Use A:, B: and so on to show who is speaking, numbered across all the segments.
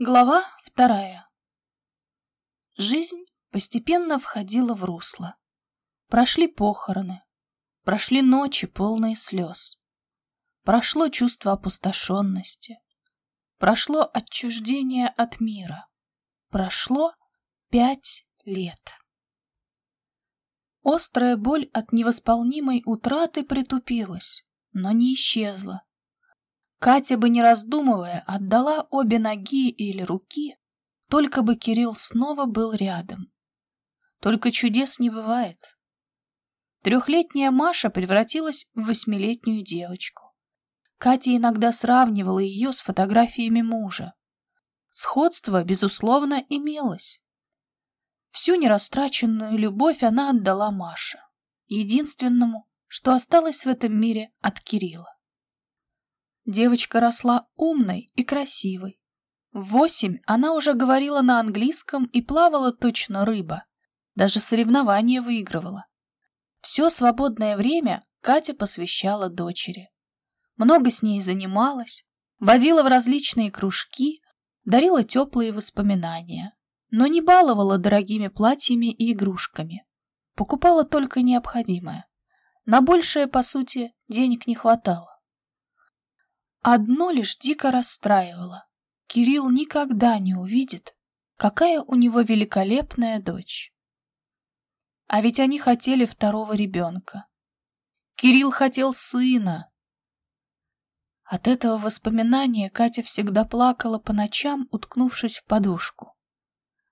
A: Глава вторая. Жизнь постепенно входила в русло. Прошли похороны, прошли ночи, полные слез. Прошло чувство опустошенности, прошло отчуждение от мира. Прошло пять лет. Острая боль от невосполнимой утраты притупилась, но не исчезла. Катя бы, не раздумывая, отдала обе ноги или руки, только бы Кирилл снова был рядом. Только чудес не бывает. Трехлетняя Маша превратилась в восьмилетнюю девочку. Катя иногда сравнивала ее с фотографиями мужа. Сходство, безусловно, имелось. Всю нерастраченную любовь она отдала Маше, единственному, что осталось в этом мире от Кирилла. Девочка росла умной и красивой. В восемь она уже говорила на английском и плавала точно рыба. Даже соревнования выигрывала. Все свободное время Катя посвящала дочери. Много с ней занималась, водила в различные кружки, дарила теплые воспоминания, но не баловала дорогими платьями и игрушками. Покупала только необходимое. На большее, по сути, денег не хватало. Одно лишь дико расстраивало. Кирилл никогда не увидит, какая у него великолепная дочь. А ведь они хотели второго ребенка. Кирилл хотел сына. От этого воспоминания Катя всегда плакала по ночам, уткнувшись в подушку.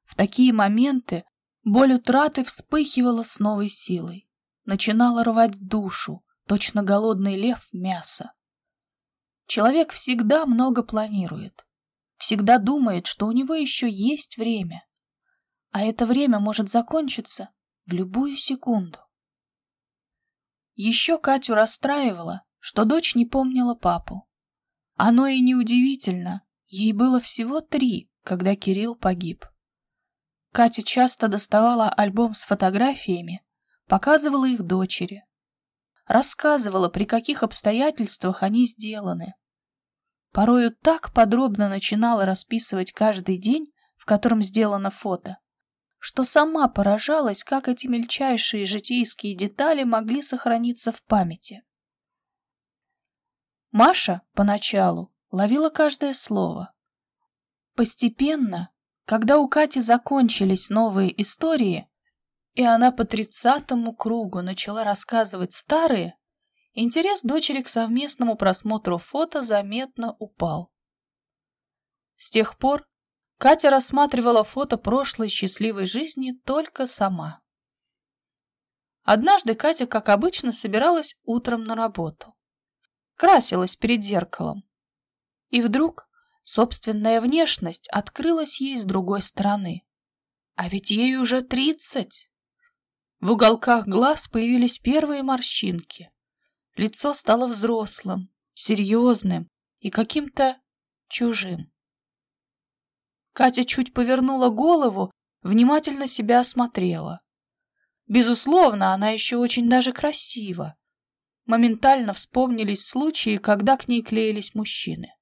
A: В такие моменты боль утраты вспыхивала с новой силой, начинала рвать душу, точно голодный лев мясо. Человек всегда много планирует, всегда думает, что у него еще есть время, а это время может закончиться в любую секунду. Еще Катю расстраивало, что дочь не помнила папу. Оно и неудивительно, ей было всего три, когда Кирилл погиб. Катя часто доставала альбом с фотографиями, показывала их дочери, рассказывала, при каких обстоятельствах они сделаны. Порою так подробно начинала расписывать каждый день, в котором сделано фото, что сама поражалась, как эти мельчайшие житейские детали могли сохраниться в памяти. Маша поначалу ловила каждое слово. Постепенно, когда у Кати закончились новые истории, и она по тридцатому кругу начала рассказывать старые, интерес дочери к совместному просмотру фото заметно упал. С тех пор Катя рассматривала фото прошлой счастливой жизни только сама. Однажды Катя, как обычно, собиралась утром на работу. Красилась перед зеркалом. И вдруг собственная внешность открылась ей с другой стороны. А ведь ей уже тридцать. В уголках глаз появились первые морщинки. Лицо стало взрослым, серьезным и каким-то чужим. Катя чуть повернула голову, внимательно себя осмотрела. Безусловно, она еще очень даже красива. Моментально вспомнились случаи, когда к ней клеились мужчины.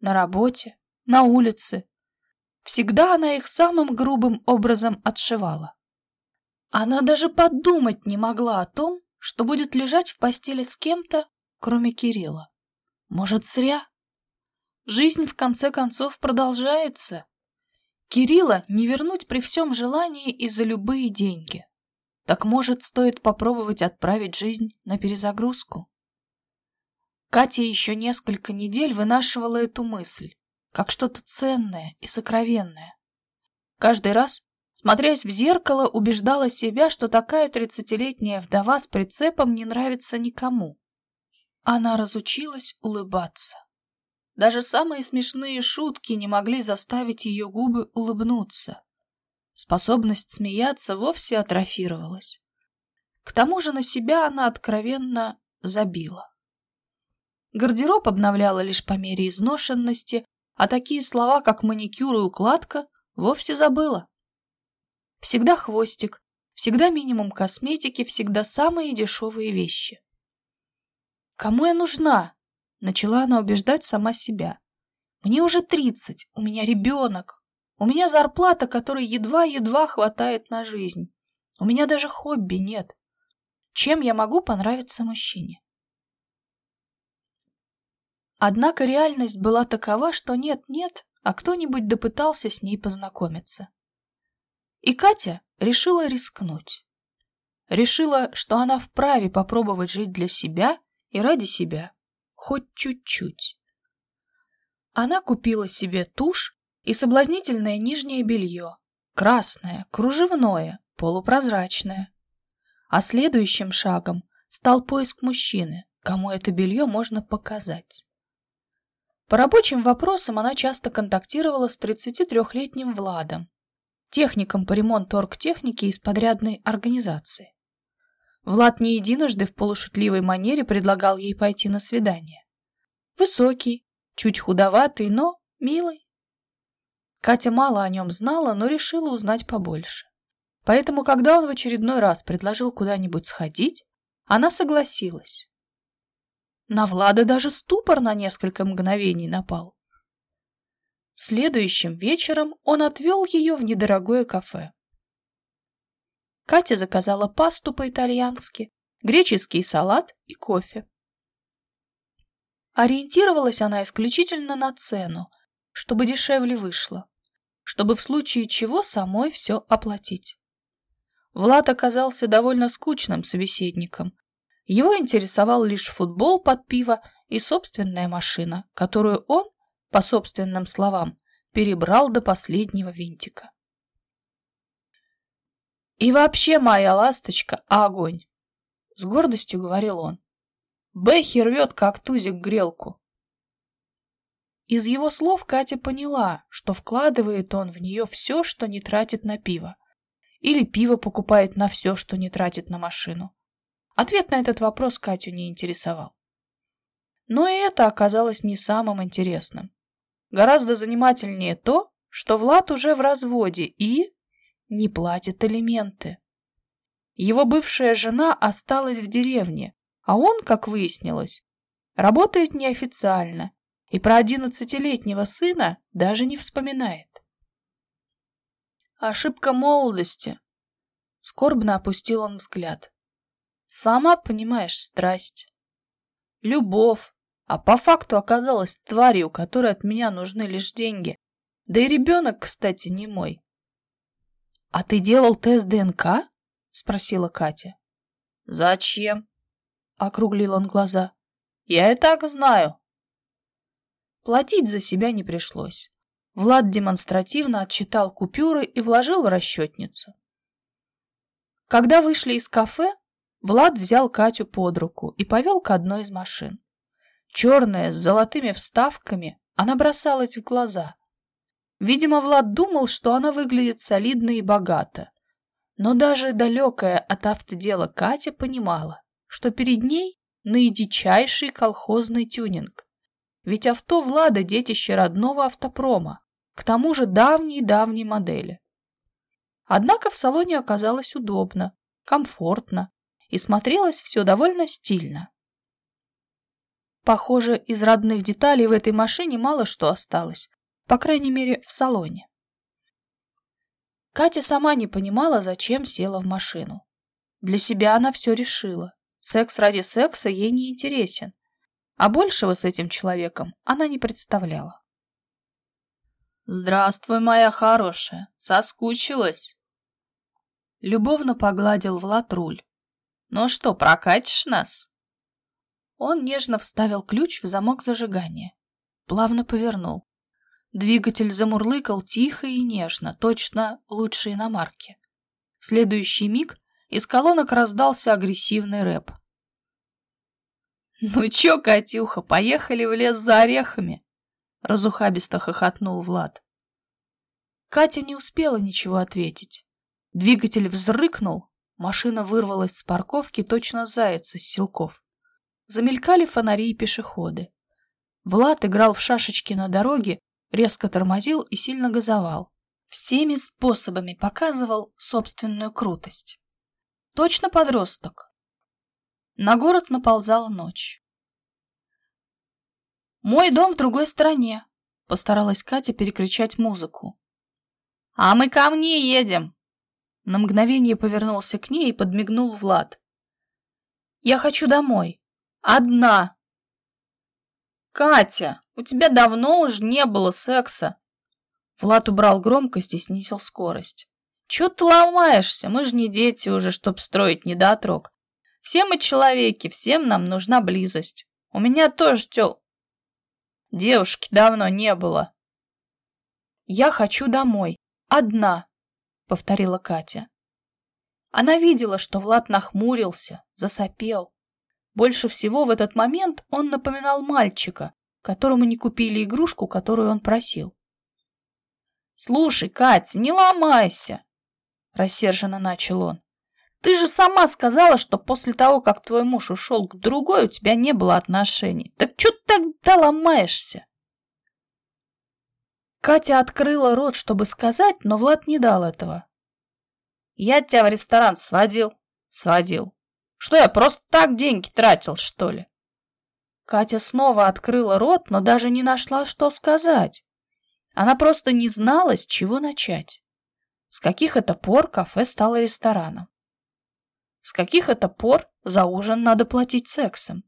A: На работе, на улице. Всегда она их самым грубым образом отшивала. Она даже подумать не могла о том, что будет лежать в постели с кем-то, кроме Кирилла. Может, зря? Жизнь, в конце концов, продолжается. Кирилла не вернуть при всем желании и за любые деньги. Так, может, стоит попробовать отправить жизнь на перезагрузку? Катя еще несколько недель вынашивала эту мысль, как что-то ценное и сокровенное. Каждый раз, Смотрясь в зеркало, убеждала себя, что такая тридцатилетняя вдова с прицепом не нравится никому. Она разучилась улыбаться. Даже самые смешные шутки не могли заставить ее губы улыбнуться. Способность смеяться вовсе атрофировалась. К тому же на себя она откровенно забила. Гардероб обновляла лишь по мере изношенности, а такие слова, как маникюр и укладка, вовсе забыла. Всегда хвостик, всегда минимум косметики, всегда самые дешевые вещи. «Кому я нужна?» — начала она убеждать сама себя. Мне уже тридцать, у меня ребенок. У меня зарплата, которой едва-едва хватает на жизнь. У меня даже хобби нет. Чем я могу понравиться мужчине? Однако реальность была такова, что нет-нет, а кто-нибудь допытался с ней познакомиться. И Катя решила рискнуть. Решила, что она вправе попробовать жить для себя и ради себя, хоть чуть-чуть. Она купила себе тушь и соблазнительное нижнее белье, красное, кружевное, полупрозрачное. А следующим шагом стал поиск мужчины, кому это белье можно показать. По рабочим вопросам она часто контактировала с 33-летним Владом, техником по ремонту оргтехники из подрядной организации. Влад не единожды в полушутливой манере предлагал ей пойти на свидание. Высокий, чуть худоватый, но милый. Катя мало о нем знала, но решила узнать побольше. Поэтому, когда он в очередной раз предложил куда-нибудь сходить, она согласилась. На Влада даже ступор на несколько мгновений напал. Следующим вечером он отвел ее в недорогое кафе. Катя заказала пасту по-итальянски, греческий салат и кофе. Ориентировалась она исключительно на цену, чтобы дешевле вышло, чтобы в случае чего самой все оплатить. Влад оказался довольно скучным собеседником, его интересовал лишь футбол под пиво и собственная машина, которую он, по собственным словам, перебрал до последнего винтика. «И вообще, моя ласточка, огонь!» — с гордостью говорил он. «Бэхи рвет, как тузик, грелку». Из его слов Катя поняла, что вкладывает он в нее все, что не тратит на пиво. Или пиво покупает на все, что не тратит на машину. Ответ на этот вопрос Катю не интересовал. Но и это оказалось не самым интересным. Гораздо занимательнее то, что Влад уже в разводе и не платит алименты. Его бывшая жена осталась в деревне, а он, как выяснилось, работает неофициально и про одиннадцатилетнего сына даже не вспоминает. Ошибка молодости. Скорбно опустил он взгляд. Сама понимаешь, страсть. Любовь. А по факту оказалась тварью, которой от меня нужны лишь деньги. Да и ребенок, кстати, не мой. — А ты делал тест ДНК? — спросила Катя. — Зачем? — округлил он глаза. — Я и так знаю. Платить за себя не пришлось. Влад демонстративно отчитал купюры и вложил в расчетницу. Когда вышли из кафе, Влад взял Катю под руку и повел к одной из машин. Черная, с золотыми вставками, она бросалась в глаза. Видимо, Влад думал, что она выглядит солидно и богато. Но даже далекая от автодела Катя понимала, что перед ней наидичайший колхозный тюнинг. Ведь авто Влада – детище родного автопрома, к тому же давней-давней модели. Однако в салоне оказалось удобно, комфортно, и смотрелось все довольно стильно. Похоже, из родных деталей в этой машине мало что осталось, по крайней мере, в салоне. Катя сама не понимала, зачем села в машину. Для себя она все решила. Секс ради секса ей не интересен, а большего с этим человеком она не представляла. «Здравствуй, моя хорошая! Соскучилась?» Любовно погладил Влад руль. Ну что, прокатишь нас? Он нежно вставил ключ в замок зажигания. Плавно повернул. Двигатель замурлыкал тихо и нежно, точно лучшие иномарки. В следующий миг из колонок раздался агрессивный рэп. «Ну чё, Катюха, поехали в лес за орехами!» Разухабисто хохотнул Влад. Катя не успела ничего ответить. Двигатель взрыкнул, Машина вырвалась с парковки точно заяц из селков. Замелькали фонари и пешеходы. Влад играл в шашечки на дороге, резко тормозил и сильно газовал. Всеми способами показывал собственную крутость. Точно подросток. На город наползала ночь. «Мой дом в другой стороне», Постаралась Катя перекричать музыку. «А мы ко мне едем!» На мгновение повернулся к ней и подмигнул Влад. «Я хочу домой. Одна!» «Катя, у тебя давно уже не было секса!» Влад убрал громкость и снизил скорость. «Чего ты ломаешься? Мы же не дети уже, чтоб строить недотрог. Все мы человеки, всем нам нужна близость. У меня тоже тел... Девушки давно не было». «Я хочу домой. Одна», — повторила Катя. Она видела, что Влад нахмурился, засопел. Больше всего в этот момент он напоминал мальчика, которому не купили игрушку, которую он просил. «Слушай, Катя, не ломайся!» — рассерженно начал он. «Ты же сама сказала, что после того, как твой муж ушел к другой, у тебя не было отношений. Так что ты тогда ломаешься?» Катя открыла рот, чтобы сказать, но Влад не дал этого. «Я тебя в ресторан сводил?» «Сводил. Что, я просто так деньги тратил, что ли?» Катя снова открыла рот, но даже не нашла, что сказать. Она просто не знала, с чего начать. С каких это пор кафе стало рестораном? С каких это пор за ужин надо платить сексом?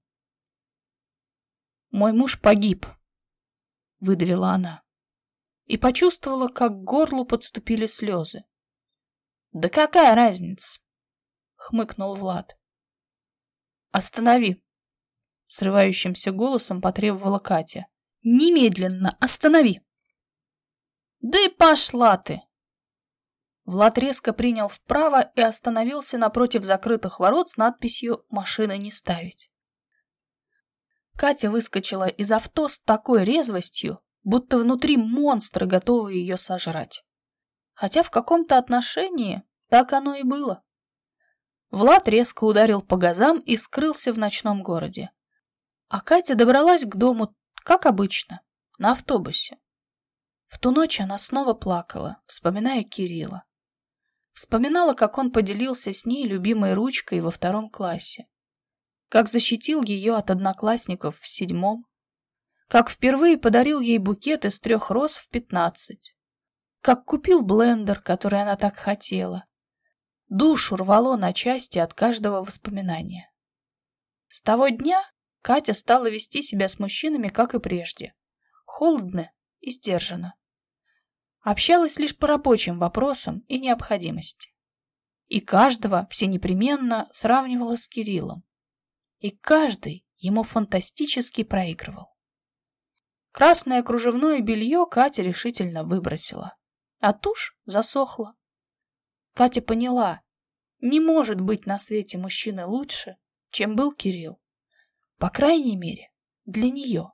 A: «Мой муж погиб», — выдавила она. И почувствовала, как к горлу подступили слезы. «Да какая разница?» — хмыкнул Влад. «Останови!» — срывающимся голосом потребовала Катя. «Немедленно останови!» Да и пошла ты! Влад резко принял вправо и остановился напротив закрытых ворот с надписью «Машины не ставить». Катя выскочила из авто с такой резвостью, будто внутри монстры готовы ее сожрать. Хотя в каком-то отношении так оно и было. Влад резко ударил по газам и скрылся в ночном городе. А Катя добралась к дому, как обычно, на автобусе. В ту ночь она снова плакала, вспоминая Кирилла. Вспоминала, как он поделился с ней любимой ручкой во втором классе. Как защитил ее от одноклассников в седьмом. Как впервые подарил ей букет из трех роз в пятнадцать. Как купил блендер, который она так хотела. Душу рвало на части от каждого воспоминания. С того дня Катя стала вести себя с мужчинами, как и прежде. Холодно и сдержанно. Общалась лишь по рабочим вопросам и необходимости. И каждого все непременно сравнивала с Кириллом. И каждый ему фантастически проигрывал. Красное кружевное белье Катя решительно выбросила, а тушь засохла. Катя поняла, не может быть на свете мужчины лучше, чем был Кирилл. По крайней мере, для нее.